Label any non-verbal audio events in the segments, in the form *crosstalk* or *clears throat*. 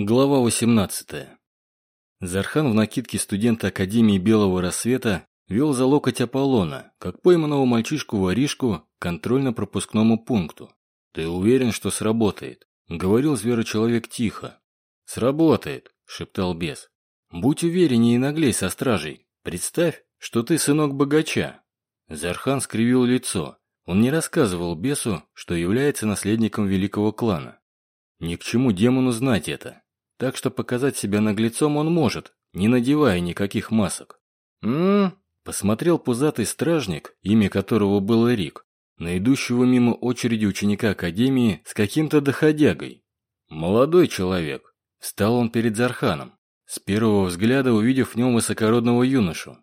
Глава 18. Зархан в накидке студента Академии Белого Рассвета вел за локоть Аполлона, как пойманного мальчишку-воришку, к контрольно-пропускному пункту. «Ты уверен, что сработает?» — говорил зверочеловек тихо. «Сработает», — шептал бес. «Будь увереннее и наглей со стражей. Представь, что ты сынок богача». Зархан скривил лицо. Он не рассказывал бесу, что является наследником великого клана. Ни к чему демону знать это. Так что показать себя наглецом он может, не надевая никаких масок. м посмотрел пузатый стражник, имя которого было Рик, на идущего мимо очереди ученика Академии с каким-то доходягой. Молодой человек. Встал он перед Зарханом, с первого взгляда увидев в нем высокородного юношу.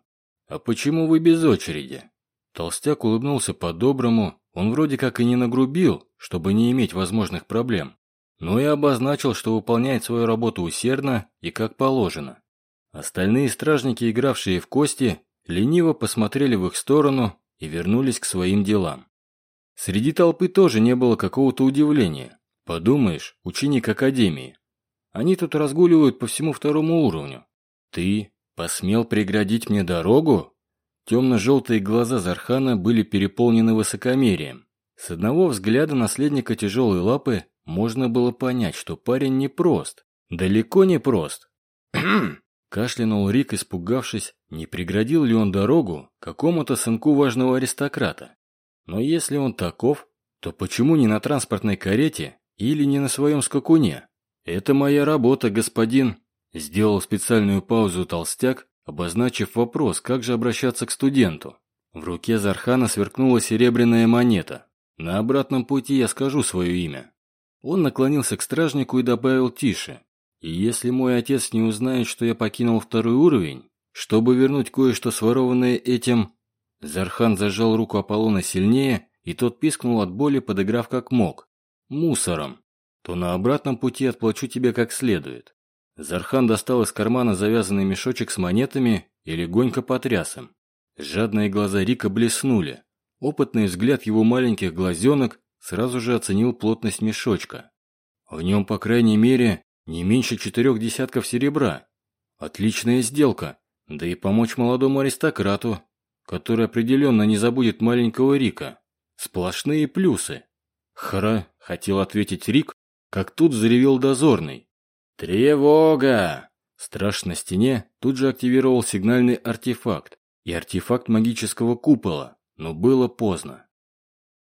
«А почему вы без очереди?» Толстяк улыбнулся по-доброму, он вроде как и не нагрубил, чтобы не иметь возможных проблем но и обозначил, что выполняет свою работу усердно и как положено. Остальные стражники, игравшие в кости, лениво посмотрели в их сторону и вернулись к своим делам. Среди толпы тоже не было какого-то удивления. Подумаешь, ученик академии. Они тут разгуливают по всему второму уровню. Ты посмел преградить мне дорогу? Темно-желтые глаза Зархана были переполнены высокомерием. С одного взгляда наследника тяжелой лапы можно было понять, что парень не прост. Далеко не прост. *clears throat* Кашлянул Рик, испугавшись, не преградил ли он дорогу какому-то сынку важного аристократа. Но если он таков, то почему не на транспортной карете или не на своем скакуне? Это моя работа, господин. Сделал специальную паузу толстяк, обозначив вопрос, как же обращаться к студенту. В руке Зархана сверкнула серебряная монета. На обратном пути я скажу свое имя. Он наклонился к стражнику и добавил тише. «И если мой отец не узнает, что я покинул второй уровень, чтобы вернуть кое-что сворованное этим...» Зархан зажал руку Аполлона сильнее, и тот пискнул от боли, подыграв как мог. «Мусором. То на обратном пути отплачу тебе как следует». Зархан достал из кармана завязанный мешочек с монетами и легонько потряс им. Жадные глаза Рика блеснули. Опытный взгляд его маленьких глазенок сразу же оценил плотность мешочка. В нем, по крайней мере, не меньше четырех десятков серебра. Отличная сделка, да и помочь молодому аристократу, который определенно не забудет маленького Рика. Сплошные плюсы. Хра, хотел ответить Рик, как тут заревел дозорный. «Тревога!» Страж на стене тут же активировал сигнальный артефакт и артефакт магического купола, но было поздно.